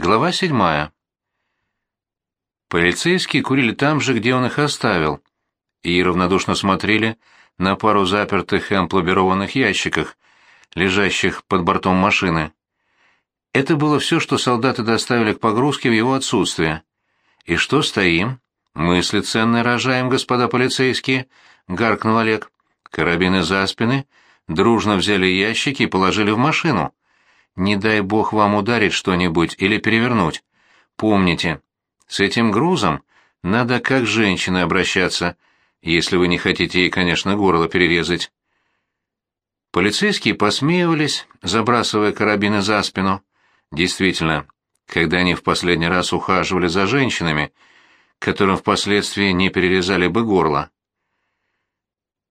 Глава седьмая. Полицейские курили там же, где он их оставил, и равнодушно смотрели на пару запертых и амплобированных ящиках, лежащих под бортом машины. Это было все, что солдаты доставили к погрузке в его отсутствие. «И что стоим? Мысли ценные рожаем, господа полицейские», — гаркнул Олег. Карабины за спины, дружно взяли ящики и положили в машину. Не дай бог вам ударить что-нибудь или перевернуть. Помните, с этим грузом надо как женщины обращаться, если вы не хотите ей, конечно, горло перерезать. Полицейские посмеивались, забрасывая карабины за спину. Действительно, когда они в последний раз ухаживали за женщинами, которым впоследствии не перерезали бы горло.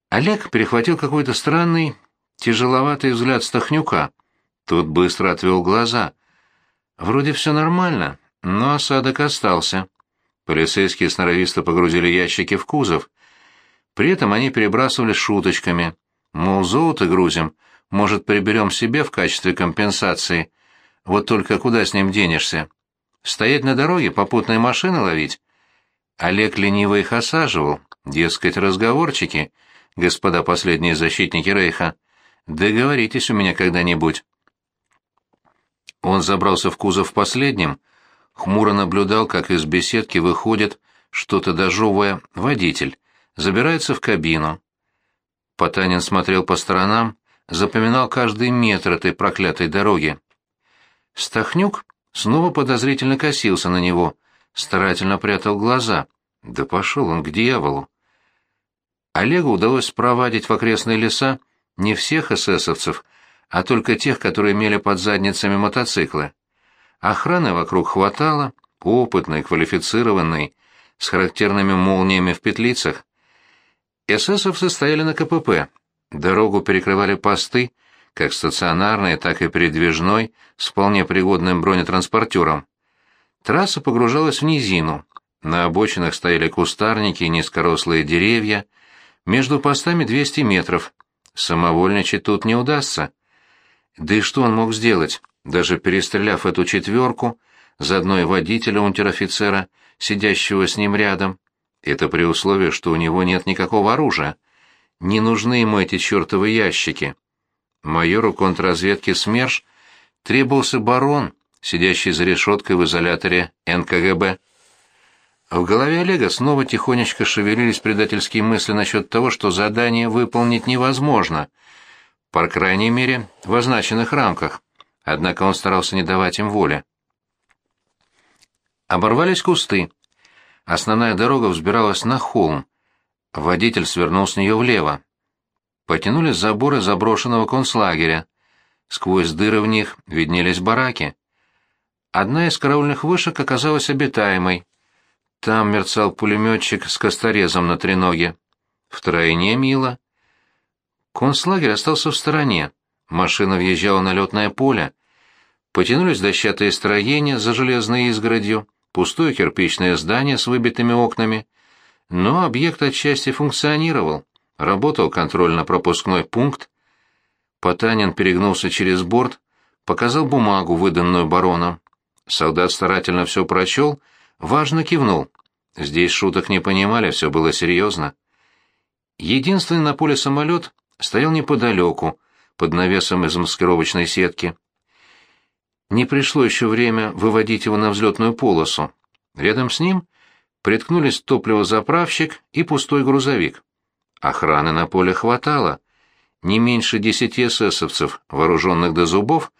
Олег перехватил какой-то странный, тяжеловатый взгляд Стахнюка — Тот быстро отвел глаза. Вроде все нормально, но осадок остался. Полицейские сноровисто погрузили ящики в кузов. При этом они перебрасывали шуточками. Мол, золото грузим, может, приберем себе в качестве компенсации. Вот только куда с ним денешься? Стоять на дороге, попутные машины ловить? Олег лениво их осаживал, дескать, разговорчики, господа последние защитники Рейха. Договоритесь у меня когда-нибудь. Он забрался в кузов последним, хмуро наблюдал, как из беседки выходит, что-то дожевывая, водитель, забирается в кабину. Потанин смотрел по сторонам, запоминал каждый метр этой проклятой дороги. Стахнюк снова подозрительно косился на него, старательно прятал глаза. Да пошел он к дьяволу. Олегу удалось спровадить в окрестные леса не всех эсэсовцев, а только тех, которые имели под задницами мотоциклы. Охраны вокруг хватало, опытной, квалифицированной, с характерными молниями в петлицах. Эсэсовцы стояли на КПП. Дорогу перекрывали посты, как стационарные, так и передвижной, с вполне пригодным бронетранспортером. Трасса погружалась в низину. На обочинах стояли кустарники и низкорослые деревья. Между постами 200 метров. Самовольничать тут не удастся. Да и что он мог сделать, даже перестреляв эту четверку, заодно и водителя унтер-офицера, сидящего с ним рядом? Это при условии, что у него нет никакого оружия. Не нужны ему эти чертовы ящики. Майору контрразведки СМЕРШ требовался барон, сидящий за решеткой в изоляторе НКГБ. В голове Олега снова тихонечко шевелились предательские мысли насчет того, что задание выполнить невозможно — по крайней мере, в означенных рамках, однако он старался не давать им воли. Оборвались кусты. Основная дорога взбиралась на холм. Водитель свернул с нее влево. Потянулись заборы заброшенного концлагеря. Сквозь дыры в них виднелись бараки. Одна из караульных вышек оказалась обитаемой. Там мерцал пулеметчик с косторезом на треноге. Втройне мило. Концлагерь остался в стороне. Машина въезжала на летное поле. Потянулись дощатые строения за железной изгородью, пустое кирпичное здание с выбитыми окнами. Но объект отчасти функционировал. Работал контрольно-пропускной пункт. Потанин перегнулся через борт, показал бумагу, выданную бароном. Солдат старательно все прочел, важно кивнул. Здесь шуток не понимали, все было серьезно. Единственный на поле самолет стоял неподалеку, под навесом из маскировочной сетки. Не пришло еще время выводить его на взлетную полосу. Рядом с ним приткнулись топливозаправщик и пустой грузовик. Охраны на поле хватало. Не меньше десяти эсэсовцев, вооруженных до зубов,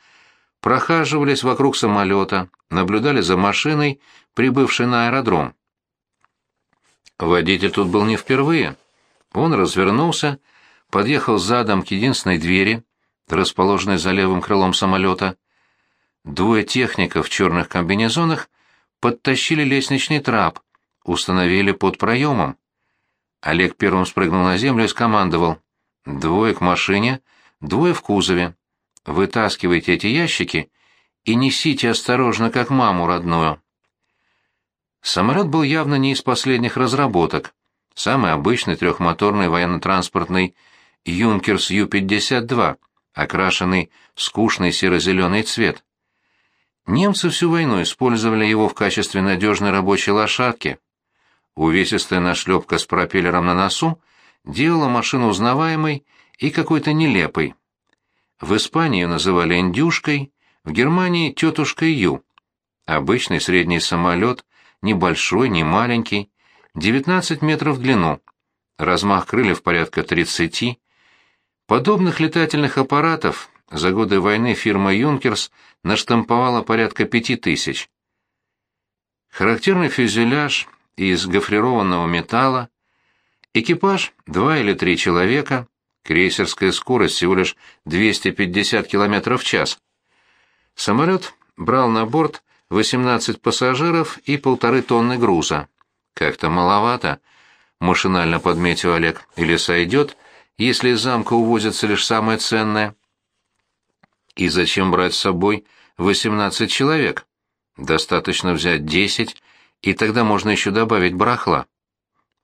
прохаживались вокруг самолета, наблюдали за машиной, прибывшей на аэродром. Водитель тут был не впервые. Он развернулся, подъехал задом к единственной двери, расположенной за левым крылом самолета. Двое техников в черных комбинезонах подтащили лестничный трап, установили под проемом. Олег первым спрыгнул на землю и скомандовал. «Двое к машине, двое в кузове. Вытаскивайте эти ящики и несите осторожно, как маму родную». Самолет был явно не из последних разработок. Самый обычный трехмоторный военно-транспортный «Юнкерс Ю-52», окрашенный в скучный серо-зеленый цвет. Немцы всю войну использовали его в качестве надежной рабочей лошадки. Увесистая нашлепка с пропеллером на носу делала машину узнаваемой и какой-то нелепой. В Испании ее называли «индюшкой», в Германии — «тетушкой Ю». Обычный средний самолет, небольшой, не маленький, 19 метров в длину, размах крыльев порядка 30. Подобных летательных аппаратов за годы войны фирма «Юнкерс» наштамповала порядка пяти тысяч. Характерный фюзеляж из гофрированного металла, экипаж — два или три человека, крейсерская скорость всего лишь 250 км в час. Самолет брал на борт 18 пассажиров и полторы тонны груза. Как-то маловато, машинально подметил Олег, или сойдет, если из замка увозится лишь самое ценное. И зачем брать с собой 18 человек? Достаточно взять 10, и тогда можно еще добавить барахла.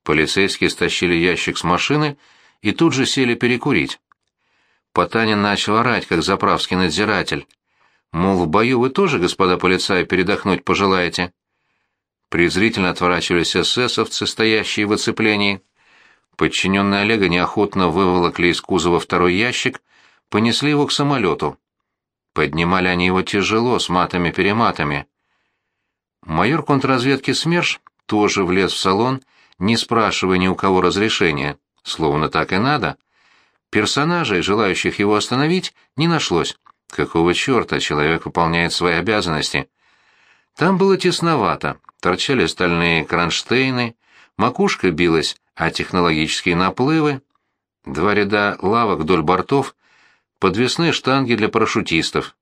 Полицейские стащили ящик с машины и тут же сели перекурить. Потанин начал орать, как заправский надзиратель. Мол, в бою вы тоже, господа полицаи, передохнуть пожелаете? Презрительно отворачивались эсэсовцы, стоящие в оцеплении. Подчиненные Олега неохотно выволокли из кузова второй ящик, понесли его к самолету. Поднимали они его тяжело, с матами-перематами. Майор контрразведки СМЕРШ тоже влез в салон, не спрашивая ни у кого разрешения, словно так и надо. Персонажей, желающих его остановить, не нашлось. Какого черта человек выполняет свои обязанности? Там было тесновато, торчали стальные кронштейны, макушка билась а технологические наплывы, два ряда лавок вдоль бортов подвесные штанги для парашютистов.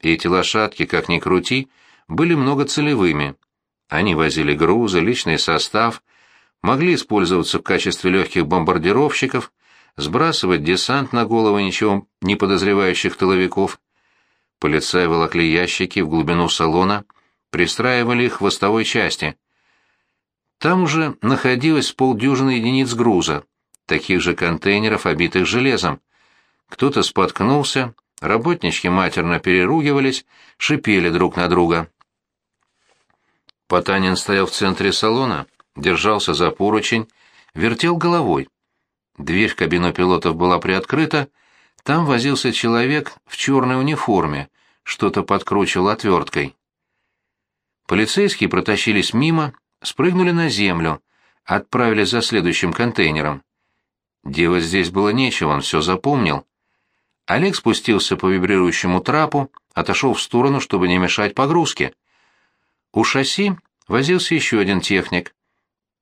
Эти лошадки, как ни крути, были многоцелевыми. Они возили грузы, личный состав, могли использоваться в качестве легких бомбардировщиков, сбрасывать десант на головы ничего не подозревающих тыловиков. Полицаи волокли ящики в глубину салона, пристраивали их в хвостовой части. Там уже находилось полдюжины единиц груза, таких же контейнеров, обитых железом. Кто-то споткнулся, работнички матерно переругивались, шипели друг на друга. Потанин стоял в центре салона, держался за поручень, вертел головой. Дверь кабину пилотов была приоткрыта, там возился человек в черной униформе, что-то подкручивал отверткой. Полицейские протащились мимо, спрыгнули на землю, отправились за следующим контейнером. Делать здесь было нечего, он все запомнил. Олег спустился по вибрирующему трапу, отошел в сторону, чтобы не мешать погрузке. У шасси возился еще один техник.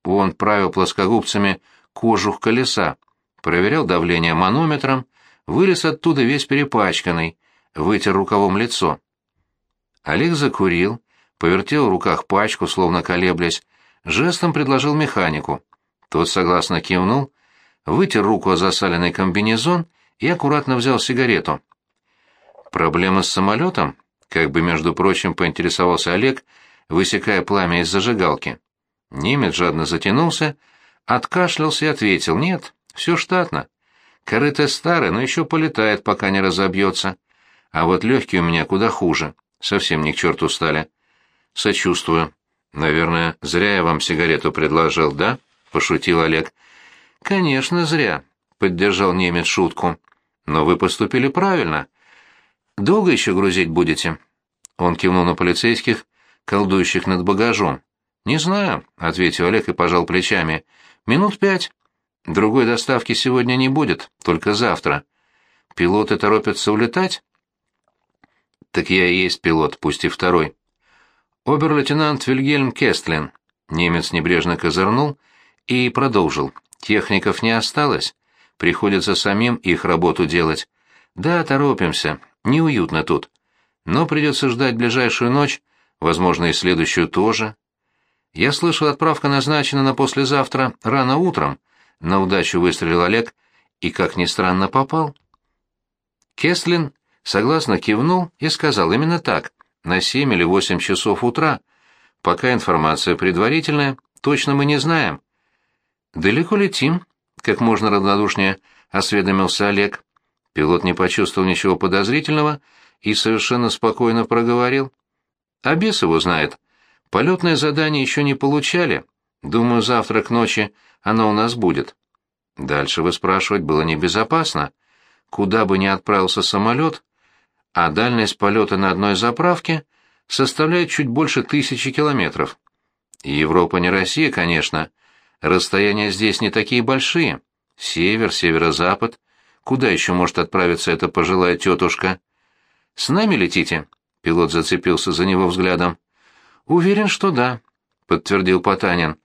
Он правил плоскогубцами кожух колеса, проверял давление манометром, вылез оттуда весь перепачканный, вытер рукавом лицо. Олег закурил, повертел в руках пачку, словно колеблясь, жестом предложил механику. Тот согласно кивнул, вытер руку о засаленный комбинезон и аккуратно взял сигарету. «Проблема с самолетом?» — как бы, между прочим, поинтересовался Олег, высекая пламя из зажигалки. Немец жадно затянулся, откашлялся и ответил, «Нет, все штатно. Корыто старое, но еще полетает, пока не разобьется. А вот легкие у меня куда хуже, совсем не к черту стали. Сочувствую. Наверное, зря я вам сигарету предложил, да?» — пошутил Олег. «Конечно, зря», — поддержал немец шутку. Но вы поступили правильно. Долго еще грузить будете? Он кивнул на полицейских, колдующих над багажом. Не знаю, ответил Олег и пожал плечами. Минут пять. Другой доставки сегодня не будет, только завтра. Пилоты торопятся улетать? Так я и есть пилот, пусть и второй. Обер-лейтенант Вильгельм Кестлин. Немец небрежно козырнул и продолжил. Техников не осталось. Приходится самим их работу делать. Да, торопимся, неуютно тут. Но придется ждать ближайшую ночь, возможно, и следующую тоже. Я слышал, отправка назначена на послезавтра рано утром. На удачу выстрелил Олег и, как ни странно, попал. Кестлин согласно кивнул и сказал именно так, на семь или восемь часов утра. Пока информация предварительная, точно мы не знаем. Далеко летим? как можно равнодушнее осведомился Олег. Пилот не почувствовал ничего подозрительного и совершенно спокойно проговорил. А бес его знает. Полетное задание еще не получали. Думаю, завтра к ночи оно у нас будет. Дальше вы спрашивать было небезопасно. Куда бы ни отправился самолет, а дальность полета на одной заправке составляет чуть больше тысячи километров. Европа не Россия, конечно. Расстояния здесь не такие большие. Север, северо-запад. Куда еще может отправиться эта пожилая тетушка? С нами летите? Пилот зацепился за него взглядом. Уверен, что да, подтвердил Потанин.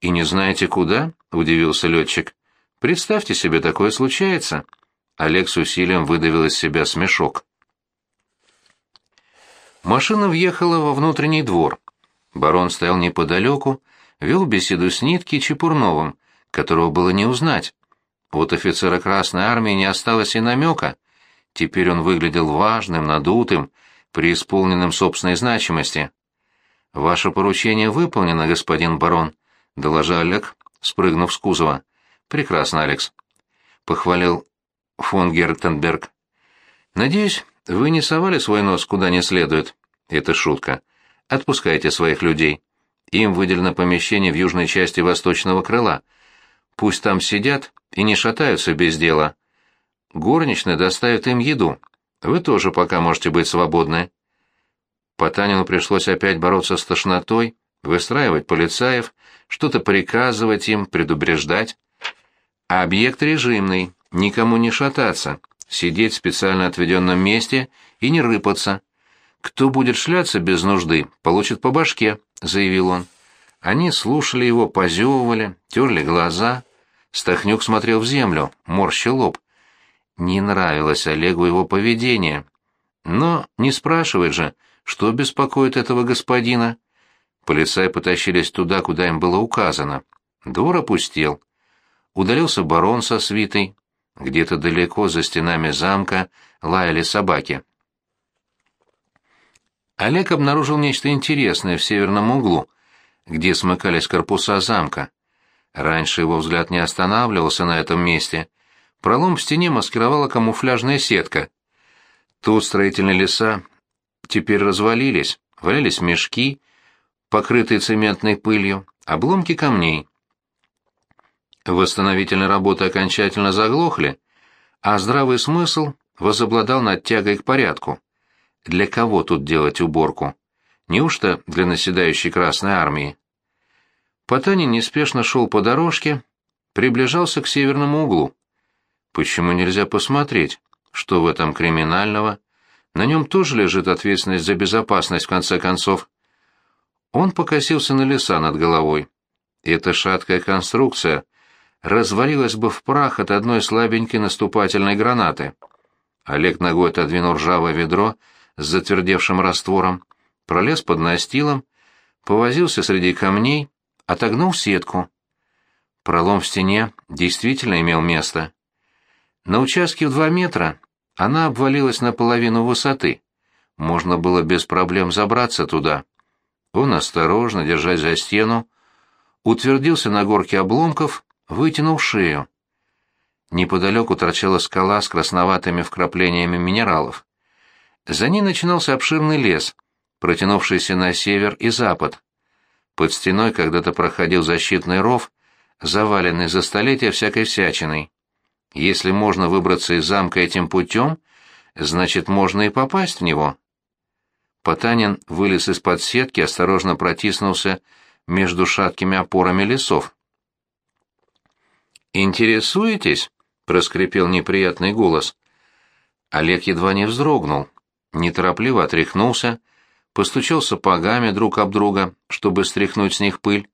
И не знаете куда? удивился летчик. Представьте себе, такое случается. Олег с усилием выдавил из себя смешок. Машина въехала во внутренний двор. Барон стоял неподалеку, вел беседу с Нитки Чепурновым, которого было не узнать. Вот офицера Красной Армии не осталось и намека. Теперь он выглядел важным, надутым, преисполненным собственной значимости. «Ваше поручение выполнено, господин барон», — доложил Олег, спрыгнув с кузова. «Прекрасно, Алекс», — похвалил фон Гертенберг. «Надеюсь, вы не совали свой нос куда не следует. Это шутка. Отпускайте своих людей. Им выделено помещение в южной части восточного крыла. Пусть там сидят и не шатаются без дела. Горничные доставят им еду. Вы тоже пока можете быть свободны. Потанину пришлось опять бороться с тошнотой, выстраивать полицаев, что-то приказывать им, предупреждать. А объект режимный, никому не шататься, сидеть в специально отведенном месте и не рыпаться. «Кто будет шляться без нужды, получит по башке», — заявил он. Они слушали его, позевывали, терли глаза. Стахнюк смотрел в землю, морщил лоб. Не нравилось Олегу его поведение. Но не спрашивает же, что беспокоит этого господина. Полицаи потащились туда, куда им было указано. Двор опустел. Удалился барон со свитой. Где-то далеко за стенами замка лаяли собаки. Олег обнаружил нечто интересное в северном углу, где смыкались корпуса замка. Раньше его взгляд не останавливался на этом месте. Пролом в стене маскировала камуфляжная сетка. Тут строительные леса теперь развалились, валялись мешки, покрытые цементной пылью, обломки камней. Восстановительные работы окончательно заглохли, а здравый смысл возобладал над тягой к порядку. Для кого тут делать уборку? Неужто для наседающей Красной Армии? Потанин неспешно шел по дорожке, приближался к северному углу. Почему нельзя посмотреть, что в этом криминального? На нем тоже лежит ответственность за безопасность, в конце концов. Он покосился на леса над головой. Эта шаткая конструкция развалилась бы в прах от одной слабенькой наступательной гранаты. Олег ногой отодвинул ржавое ведро с затвердевшим раствором, пролез под настилом, повозился среди камней, отогнул сетку. Пролом в стене действительно имел место. На участке в два метра она обвалилась наполовину высоты. Можно было без проблем забраться туда. Он осторожно, держась за стену, утвердился на горке обломков, вытянул шею. Неподалеку торчала скала с красноватыми вкраплениями минералов. За ней начинался обширный лес, протянувшийся на север и запад. Под стеной когда-то проходил защитный ров, заваленный за столетия всякой всячиной. Если можно выбраться из замка этим путем, значит, можно и попасть в него. Потанин вылез из-под сетки, осторожно протиснулся между шаткими опорами лесов. «Интересуетесь?» — проскрипел неприятный голос. Олег едва не вздрогнул неторопливо отряхнулся, постучал сапогами друг об друга, чтобы стряхнуть с них пыль.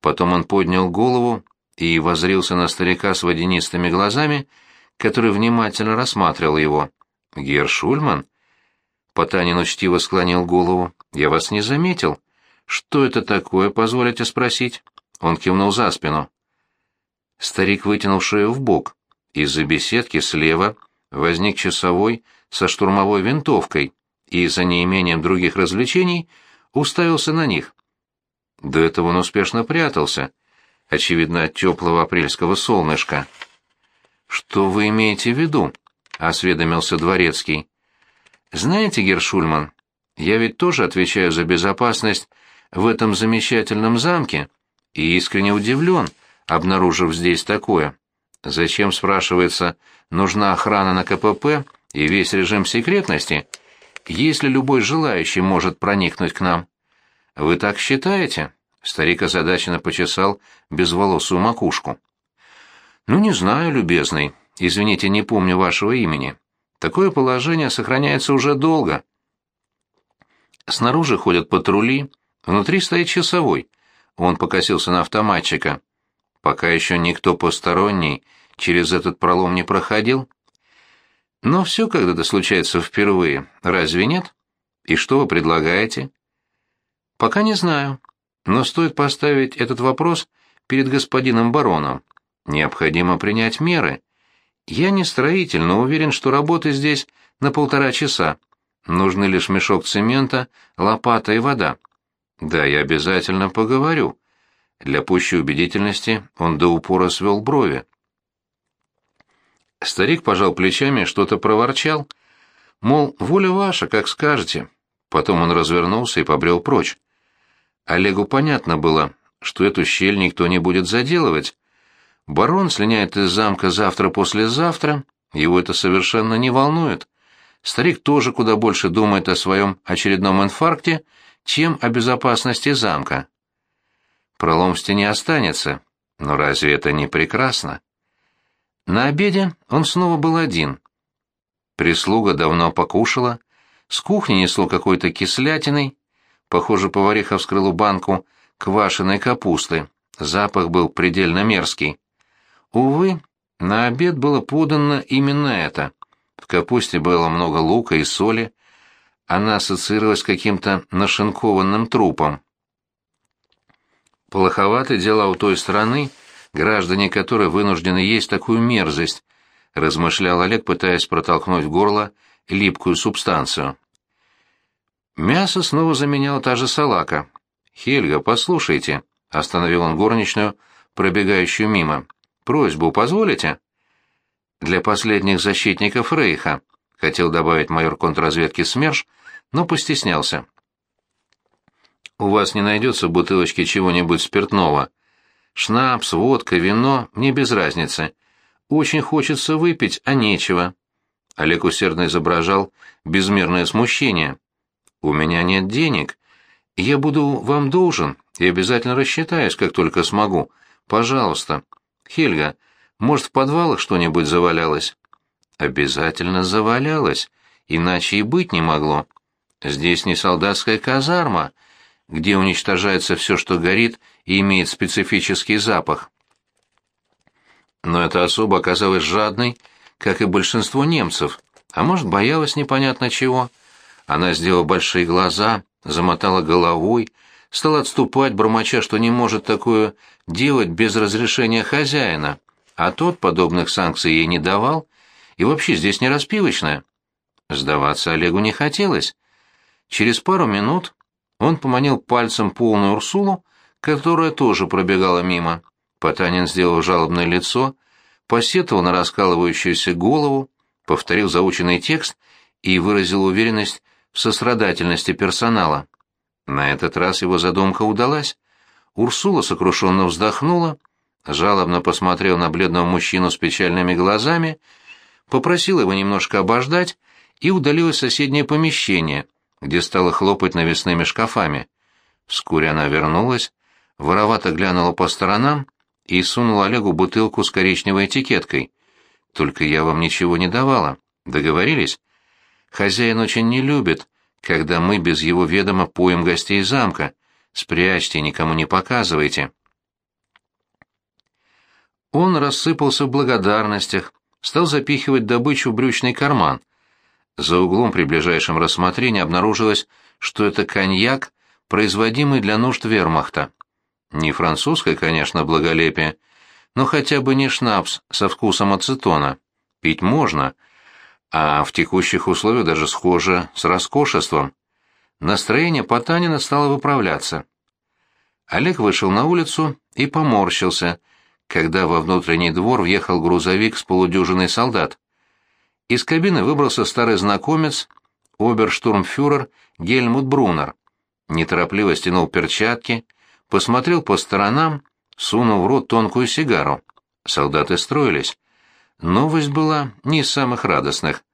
Потом он поднял голову и возрился на старика с водянистыми глазами, который внимательно рассматривал его. «Герр Шульман?» Потанин учтиво склонил голову. «Я вас не заметил. Что это такое, позволите спросить?» Он кивнул за спину. Старик вытянул шею в бок. Из-за беседки слева возник часовой со штурмовой винтовкой и за неимением других развлечений уставился на них. До этого он успешно прятался, очевидно, от теплого апрельского солнышка. «Что вы имеете в виду?» — осведомился Дворецкий. «Знаете, Гершульман, Я ведь тоже отвечаю за безопасность в этом замечательном замке и искренне удивлен, обнаружив здесь такое. Зачем, спрашивается, нужна охрана на КПП и весь режим секретности, если любой желающий может проникнуть к нам? Вы так считаете? Старик озадаченно почесал безволосую макушку. Ну, не знаю, любезный. Извините, не помню вашего имени. Такое положение сохраняется уже долго. Снаружи ходят патрули, внутри стоит часовой. Он покосился на автоматчика. Пока еще никто посторонний через этот пролом не проходил. Но все когда-то случается впервые, разве нет? И что вы предлагаете? Пока не знаю, но стоит поставить этот вопрос перед господином бароном. Необходимо принять меры. Я не строитель, но уверен, что работы здесь на полтора часа. Нужны лишь мешок цемента, лопата и вода. Да, я обязательно поговорю. Для пущей убедительности он до упора свел брови. Старик пожал плечами что-то проворчал. Мол, воля ваша, как скажете. Потом он развернулся и побрел прочь. Олегу понятно было, что эту щель никто не будет заделывать. Барон слиняет из замка завтра-послезавтра, его это совершенно не волнует. Старик тоже куда больше думает о своем очередном инфаркте, чем о безопасности замка. Пролом в стене останется, но разве это не прекрасно? На обеде он снова был один. Прислуга давно покушала, с кухни несло какой-то кислятиной, похоже, повариха вскрыла банку квашеной капусты, запах был предельно мерзкий. Увы, на обед было подано именно это. В капусте было много лука и соли. Она ассоциировалась с каким-то нашинкованным трупом. Плоховаты дела у той страны, граждане которой вынуждены есть такую мерзость, размышлял Олег, пытаясь протолкнуть в горло липкую субстанцию. Мясо снова заменяла та же салака. «Хельга, послушайте», — остановил он горничную, пробегающую мимо. «Просьбу позволите?» для последних защитников Рейха, хотел добавить майор контрразведки СМЕРШ, но постеснялся. У вас не найдется бутылочки чего-нибудь спиртного. Шнапс, водка, вино, мне без разницы. Очень хочется выпить, а нечего. Олег усердно изображал безмерное смущение. У меня нет денег. Я буду вам должен и обязательно рассчитаюсь, как только смогу. Пожалуйста. Хельга, может, в подвалах что-нибудь завалялось? Обязательно завалялось, иначе и быть не могло. Здесь не солдатская казарма, где уничтожается все, что горит и имеет специфический запах. Но эта особа оказалась жадной, как и большинство немцев, а может, боялась непонятно чего. Она сделала большие глаза, замотала головой, стала отступать, бормоча, что не может такое делать без разрешения хозяина а тот подобных санкций ей не давал, и вообще здесь не распивочная. Сдаваться Олегу не хотелось. Через пару минут он поманил пальцем полную Урсулу, которая тоже пробегала мимо. Потанин сделал жалобное лицо, посетовал на раскалывающуюся голову, повторил заученный текст и выразил уверенность в сострадательности персонала. На этот раз его задумка удалась. Урсула сокрушенно вздохнула, жалобно посмотрел на бледного мужчину с печальными глазами, попросил его немножко обождать и удалилась в соседнее помещение, где стала хлопать навесными шкафами. Вскоре она вернулась, воровато глянула по сторонам и сунула Олегу бутылку с коричневой этикеткой. «Только я вам ничего не давала. Договорились? Хозяин очень не любит, когда мы без его ведома поем гостей замка. Спрячьте, никому не показывайте». Он рассыпался в благодарностях, стал запихивать добычу в брючный карман. За углом при ближайшем рассмотрении обнаружилось, что это коньяк, производимый для нужд вермахта. Не французское, конечно, благолепие, но хотя бы не шнапс со вкусом ацетона. Пить можно, а в текущих условиях даже схоже с роскошеством. Настроение Потанина стало выправляться. Олег вышел на улицу и поморщился, когда во внутренний двор въехал грузовик с полудюжиной солдат. Из кабины выбрался старый знакомец, оберштурмфюрер Гельмут Брунер. Неторопливо стянул перчатки, посмотрел по сторонам, сунул в рот тонкую сигару. Солдаты строились. Новость была не из самых радостных.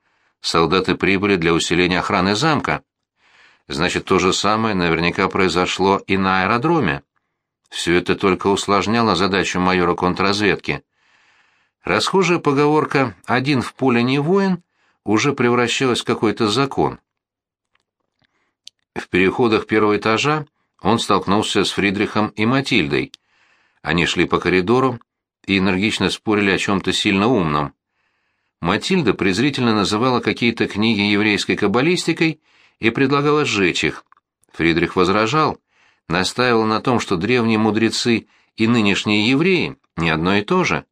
Солдаты прибыли для усиления охраны замка. Значит, то же самое наверняка произошло и на аэродроме. Все это только усложняло задачу майора контрразведки. Расхожая поговорка «один в поле не воин» уже превращалась в какой-то закон. В переходах первого этажа он столкнулся с Фридрихом и Матильдой. Они шли по коридору и энергично спорили о чем-то сильно умном. Матильда презрительно называла какие-то книги еврейской каббалистикой и предлагала сжечь их. Фридрих возражал, настаивал на том, что древние мудрецы и нынешние евреи не одно и то же.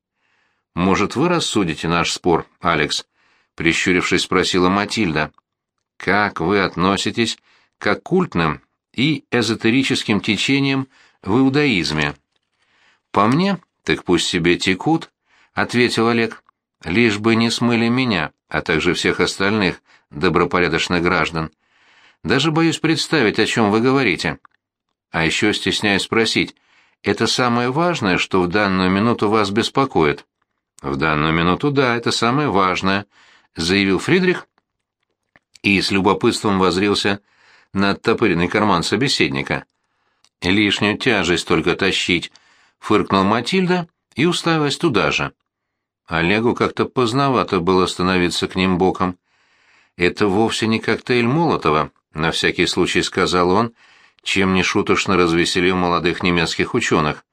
«Может, вы рассудите наш спор, Алекс?» — прищурившись, спросила Матильда. «Как вы относитесь к оккультным и эзотерическим течениям в иудаизме?» «По мне, так пусть себе текут», — ответил Олег. «Лишь бы не смыли меня, а также всех остальных добропорядочных граждан. Даже боюсь представить, о чем вы говорите. А еще стесняюсь спросить, это самое важное, что в данную минуту вас беспокоит?» «В данную минуту, да, это самое важное», — заявил Фридрих и с любопытством возрился на оттопыренный карман собеседника. «Лишнюю тяжесть только тащить», — фыркнул Матильда и уставилась туда же. Олегу как-то поздновато было становиться к ним боком. «Это вовсе не коктейль Молотова», — на всякий случай сказал он, чем нешуточно развеселил молодых немецких ученых.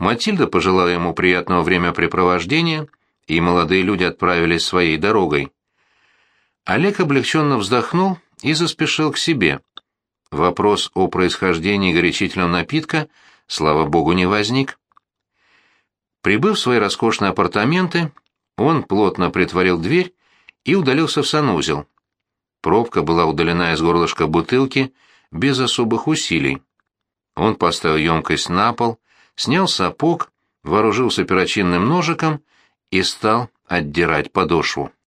Матильда пожелала ему приятного времяпрепровождения, и молодые люди отправились своей дорогой. Олег облегченно вздохнул и заспешил к себе. Вопрос о происхождении горячительного напитка, слава богу, не возник. Прибыв в свои роскошные апартаменты, он плотно притворил дверь и удалился в санузел. Пробка была удалена из горлышка бутылки без особых усилий. Он поставил емкость на пол, снял сапог, вооружился перочинным ножиком и стал отдирать подошву.